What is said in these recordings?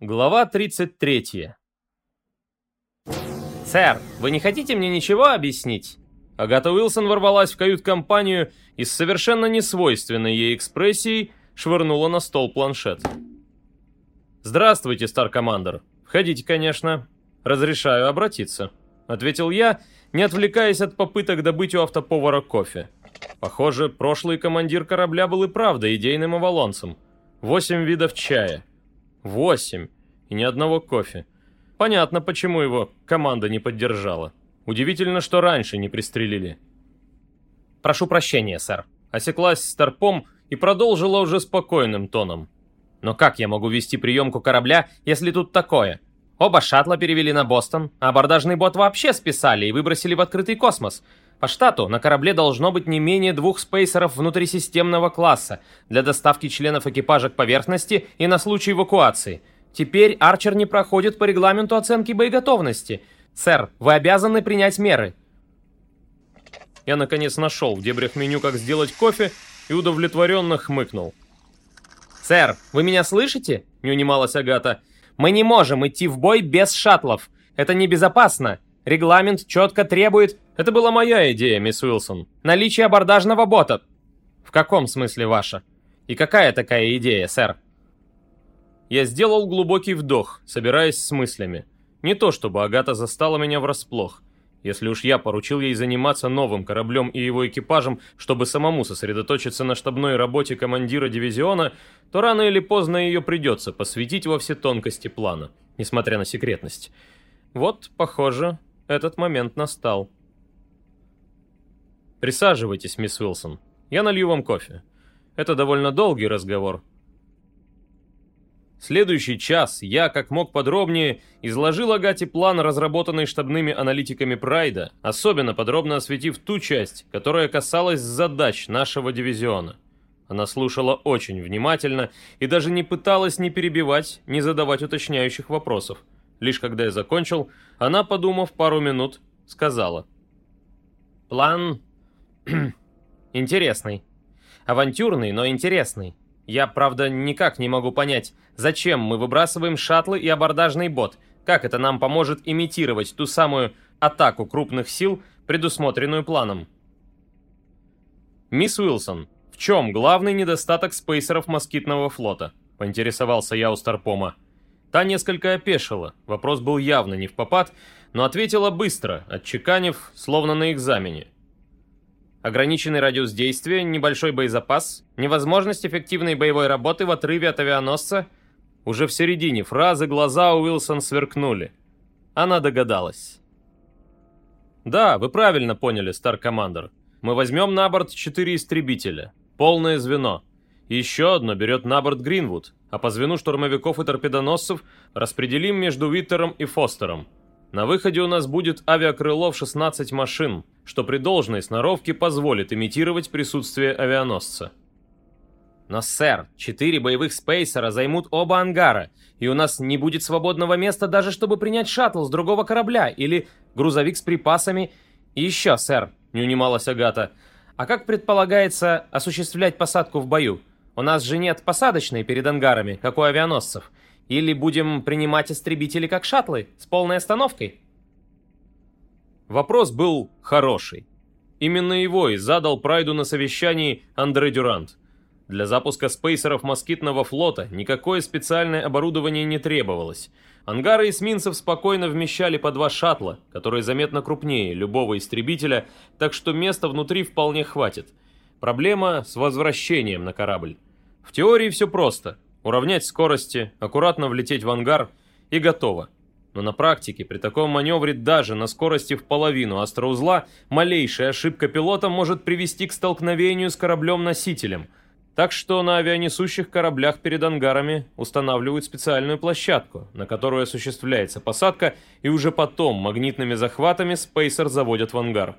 Глава 33. «Сэр, вы не хотите мне ничего объяснить?» Агата Уилсон ворвалась в кают-компанию и с совершенно несвойственной ей экспрессией швырнула на стол планшет. «Здравствуйте, Стар-командер. Входите, конечно. Разрешаю обратиться», — ответил я, не отвлекаясь от попыток добыть у автоповара кофе. Похоже, прошлый командир корабля был и правда идейным авалонцем. Восемь видов чая. Восемь. И ни одного кофе. Понятно, почему его команда не поддержала. Удивительно, что раньше не пристрелили. «Прошу прощения, сэр». Осеклась старпом и продолжила уже спокойным тоном. «Но как я могу вести приемку корабля, если тут такое? Оба шаттла перевели на Бостон, а абордажный бот вообще списали и выбросили в открытый космос. По штату на корабле должно быть не менее двух спейсеров внутрисистемного класса для доставки членов экипажа к поверхности и на случай эвакуации. Теперь Арчер не проходит по регламенту оценки боеготовности. Сэр, вы обязаны принять меры. Я наконец нашел в дебрях меню, как сделать кофе, и удовлетворенно хмыкнул. «Сэр, вы меня слышите?» — не унималась Агата. «Мы не можем идти в бой без шаттлов. Это небезопасно. Регламент четко требует это была моя идея, мисс Уилсон. Наличие абордажного бота. В каком смысле ваша? И какая такая идея, сэр? Я сделал глубокий вдох, собираясь с мыслями. Не то чтобы Агата застала меня врасплох. Если уж я поручил ей заниматься новым кораблем и его экипажем, чтобы самому сосредоточиться на штабной работе командира дивизиона, то рано или поздно ее придется посвятить во все тонкости плана, несмотря на секретность. Вот, похоже, этот момент настал. Присаживайтесь, мисс Уилсон. Я налью вам кофе. Это довольно долгий разговор. Следующий час я, как мог подробнее, изложил Агате план, разработанный штабными аналитиками Прайда, особенно подробно осветив ту часть, которая касалась задач нашего дивизиона. Она слушала очень внимательно и даже не пыталась ни перебивать, ни задавать уточняющих вопросов. Лишь когда я закончил, она, подумав пару минут, сказала. «План интересный. Авантюрный, но интересный. Я, правда, никак не могу понять, зачем мы выбрасываем шаттлы и абордажный бот, как это нам поможет имитировать ту самую атаку крупных сил, предусмотренную планом. «Мисс Уилсон, в чем главный недостаток спейсеров москитного флота?» — поинтересовался я у Старпома. Та несколько опешила, вопрос был явно не в попад, но ответила быстро, отчеканив, словно на экзамене. Ограниченный радиус действия, небольшой боезапас, невозможность эффективной боевой работы в отрыве от авианосца. Уже в середине фразы глаза Уилсон сверкнули. Она догадалась. «Да, вы правильно поняли, Стар-Командер. Мы возьмем на борт четыре истребителя. Полное звено. Еще одно берет на борт Гринвуд, а по звену штурмовиков и торпедоносцев распределим между Виттером и Фостером. На выходе у нас будет авиакрылов 16 машин, что при должной сноровке позволит имитировать присутствие авианосца. Но, сэр, четыре боевых спейсера займут оба ангара, и у нас не будет свободного места даже чтобы принять шаттл с другого корабля или грузовик с припасами. И еще, сэр, не унималась Агата, а как предполагается осуществлять посадку в бою? У нас же нет посадочной перед ангарами, как у авианосцев. Или будем принимать истребители как шаттлы, с полной остановкой? Вопрос был хороший. Именно его и задал Прайду на совещании Андре Дюрант. Для запуска спейсеров москитного флота никакое специальное оборудование не требовалось. Ангары эсминцев спокойно вмещали по два шаттла, которые заметно крупнее любого истребителя, так что места внутри вполне хватит. Проблема с возвращением на корабль. В теории все просто. Уравнять скорости, аккуратно влететь в ангар и готово. Но на практике при таком маневре даже на скорости в половину астроузла малейшая ошибка пилота может привести к столкновению с кораблем-носителем. Так что на авианесущих кораблях перед ангарами устанавливают специальную площадку, на которую осуществляется посадка, и уже потом магнитными захватами спейсер заводят в ангар.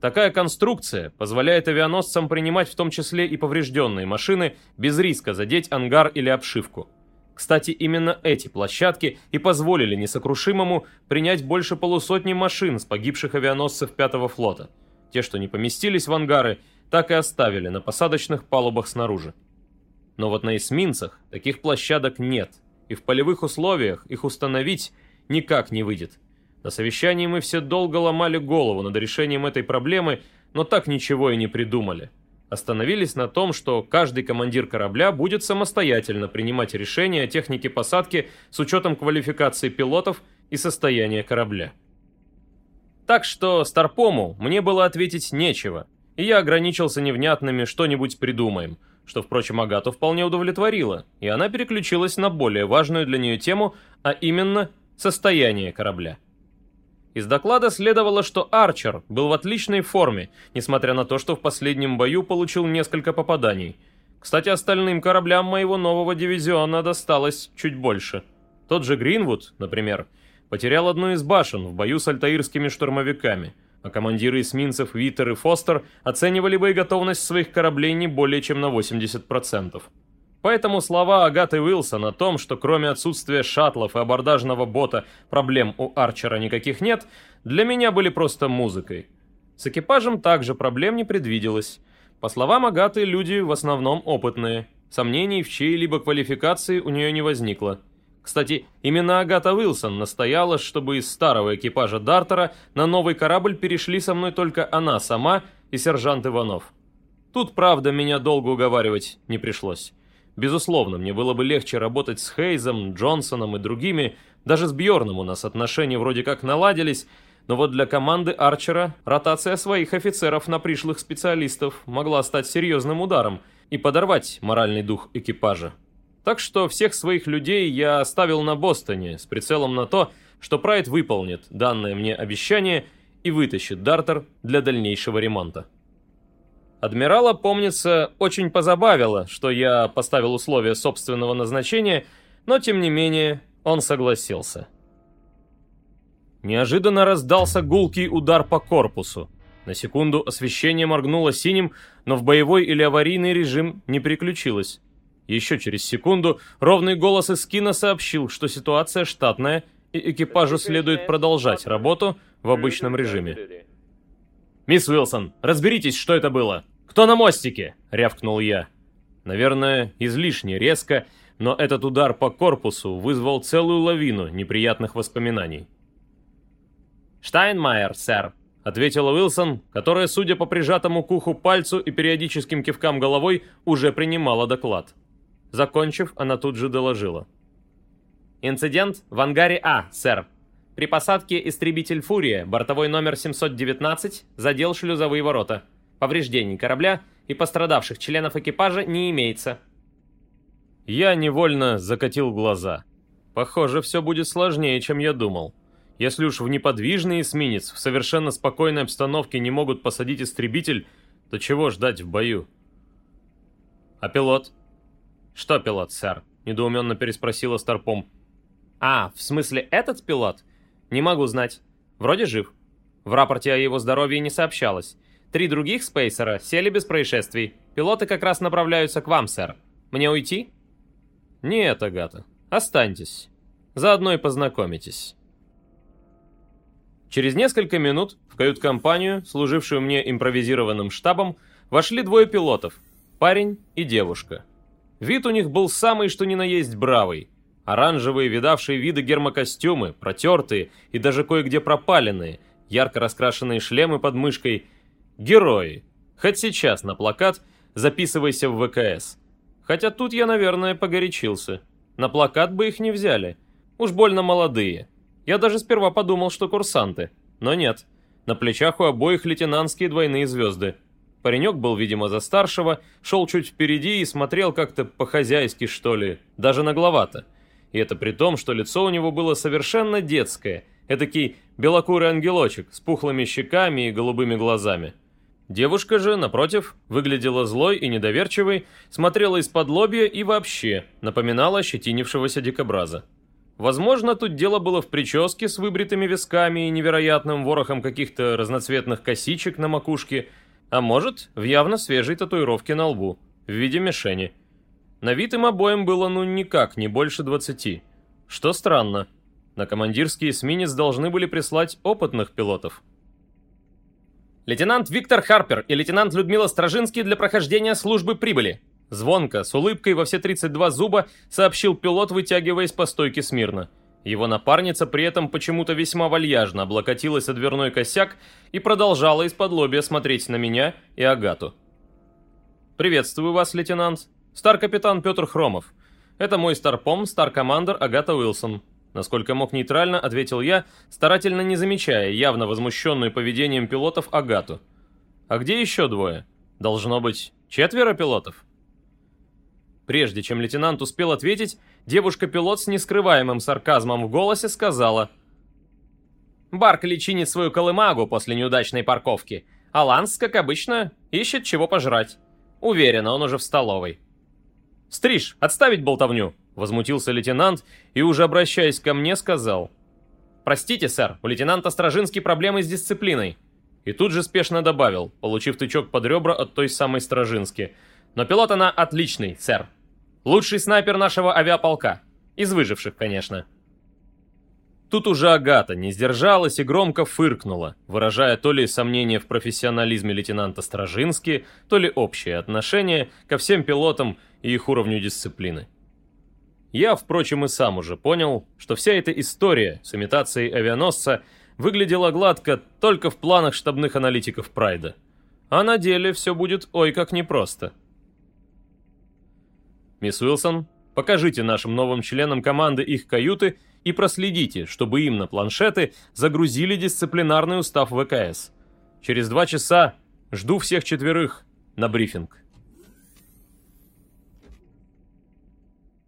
Такая конструкция позволяет авианосцам принимать в том числе и поврежденные машины без риска задеть ангар или обшивку. Кстати, именно эти площадки и позволили несокрушимому принять больше полусотни машин с погибших авианосцев Пятого флота. Те, что не поместились в ангары, так и оставили на посадочных палубах снаружи. Но вот на эсминцах таких площадок нет, и в полевых условиях их установить никак не выйдет. На совещании мы все долго ломали голову над решением этой проблемы, но так ничего и не придумали. Остановились на том, что каждый командир корабля будет самостоятельно принимать решения о технике посадки с учетом квалификации пилотов и состояния корабля. Так что Старпому мне было ответить нечего, и я ограничился невнятными «что-нибудь придумаем», что, впрочем, Агату вполне удовлетворило, и она переключилась на более важную для нее тему, а именно состояние корабля. Из доклада следовало, что Арчер был в отличной форме, несмотря на то, что в последнем бою получил несколько попаданий. Кстати, остальным кораблям моего нового дивизиона досталось чуть больше. Тот же Гринвуд, например, потерял одну из башен в бою с альтаирскими штурмовиками, а командиры эсминцев Виттер и Фостер оценивали боеготовность своих кораблей не более чем на 80%. Поэтому слова Агаты Уилсон о том, что кроме отсутствия шаттлов и абордажного бота проблем у Арчера никаких нет, для меня были просто музыкой. С экипажем также проблем не предвиделось. По словам Агаты, люди в основном опытные. Сомнений в чьей-либо квалификации у нее не возникло. Кстати, именно Агата Уилсон настояла, чтобы из старого экипажа Дартера на новый корабль перешли со мной только она сама и сержант Иванов. Тут, правда, меня долго уговаривать не пришлось. Безусловно, мне было бы легче работать с Хейзом, Джонсоном и другими, даже с Бьорном у нас отношения вроде как наладились, но вот для команды Арчера ротация своих офицеров на пришлых специалистов могла стать серьезным ударом и подорвать моральный дух экипажа. Так что всех своих людей я оставил на Бостоне с прицелом на то, что Прайд выполнит данное мне обещание и вытащит Дартер для дальнейшего ремонта. Адмирала, помнится, очень позабавило, что я поставил условия собственного назначения, но тем не менее он согласился. Неожиданно раздался гулкий удар по корпусу. На секунду освещение моргнуло синим, но в боевой или аварийный режим не переключилось. Еще через секунду ровный голос из кино сообщил, что ситуация штатная, и экипажу следует продолжать работу в обычном режиме. «Мисс Уилсон, разберитесь, что это было! Кто на мостике?» — рявкнул я. Наверное, излишне резко, но этот удар по корпусу вызвал целую лавину неприятных воспоминаний. «Штайнмайер, сэр», — ответила Уилсон, которая, судя по прижатому к уху пальцу и периодическим кивкам головой, уже принимала доклад. Закончив, она тут же доложила. «Инцидент в ангаре А, сэр. При посадке истребитель «Фурия», бортовой номер 719, задел шлюзовые ворота. Повреждений корабля и пострадавших членов экипажа не имеется. Я невольно закатил глаза. Похоже, все будет сложнее, чем я думал. Если уж в неподвижный эсминец в совершенно спокойной обстановке не могут посадить истребитель, то чего ждать в бою? А пилот? Что пилот, сэр? Недоуменно переспросила Старпом. А, в смысле этот пилот? Не могу знать. Вроде жив. В рапорте о его здоровье не сообщалось. Три других спейсера сели без происшествий. Пилоты как раз направляются к вам, сэр. Мне уйти? Нет, Агата. Останьтесь. Заодно и познакомитесь. Через несколько минут в кают-компанию, служившую мне импровизированным штабом, вошли двое пилотов. Парень и девушка. Вид у них был самый что ни на есть бравый. Оранжевые, видавшие виды гермокостюмы, протертые и даже кое-где пропаленные, ярко раскрашенные шлемы под мышкой. Герои. Хоть сейчас на плакат записывайся в ВКС. Хотя тут я, наверное, погорячился. На плакат бы их не взяли. Уж больно молодые. Я даже сперва подумал, что курсанты. Но нет. На плечах у обоих лейтенантские двойные звезды. Паренек был, видимо, за старшего, шел чуть впереди и смотрел как-то по-хозяйски, что ли, даже нагловато. И это при том, что лицо у него было совершенно детское, этакий белокурый ангелочек с пухлыми щеками и голубыми глазами. Девушка же, напротив, выглядела злой и недоверчивой, смотрела из-под лобья и вообще напоминала ощетинившегося дикобраза. Возможно, тут дело было в прическе с выбритыми висками и невероятным ворохом каких-то разноцветных косичек на макушке, а может, в явно свежей татуировке на лбу, в виде мишени. На вид им обоим было ну никак, не больше 20. Что странно. На командирский эсминец должны были прислать опытных пилотов. Лейтенант Виктор Харпер и лейтенант Людмила Стражинский для прохождения службы прибыли. Звонко, с улыбкой во все 32 зуба, сообщил пилот, вытягиваясь по стойке смирно. Его напарница при этом почему-то весьма вальяжно облокотилась о дверной косяк и продолжала из-под лобья смотреть на меня и Агату. «Приветствую вас, лейтенант. Стар-капитан Петр Хромов. Это мой старпом, стар-командер Агата Уилсон». Насколько мог нейтрально, ответил я, старательно не замечая явно возмущенную поведением пилотов Агату. «А где еще двое? Должно быть, четверо пилотов?» Прежде чем лейтенант успел ответить, девушка-пилот с нескрываемым сарказмом в голосе сказала. «Барк личинит свою колымагу после неудачной парковки, а Ланс, как обычно, ищет чего пожрать. Уверена, он уже в столовой». «Стриж, отставить болтовню!» — возмутился лейтенант и, уже обращаясь ко мне, сказал. «Простите, сэр, у лейтенанта Стражинский проблемы с дисциплиной». И тут же спешно добавил, получив тычок под ребра от той самой Стражински. «Но пилот она отличный, сэр. Лучший снайпер нашего авиаполка. Из выживших, конечно. Тут уже Агата не сдержалась и громко фыркнула, выражая то ли сомнение в профессионализме лейтенанта Стражински, то ли общее отношение ко всем пилотам и их уровню дисциплины. Я, впрочем, и сам уже понял, что вся эта история с имитацией авианосца выглядела гладко только в планах штабных аналитиков Прайда. А на деле все будет ой как непросто. Мисс Уилсон, покажите нашим новым членам команды их каюты и проследите, чтобы им на планшеты загрузили дисциплинарный устав ВКС. Через два часа жду всех четверых на брифинг.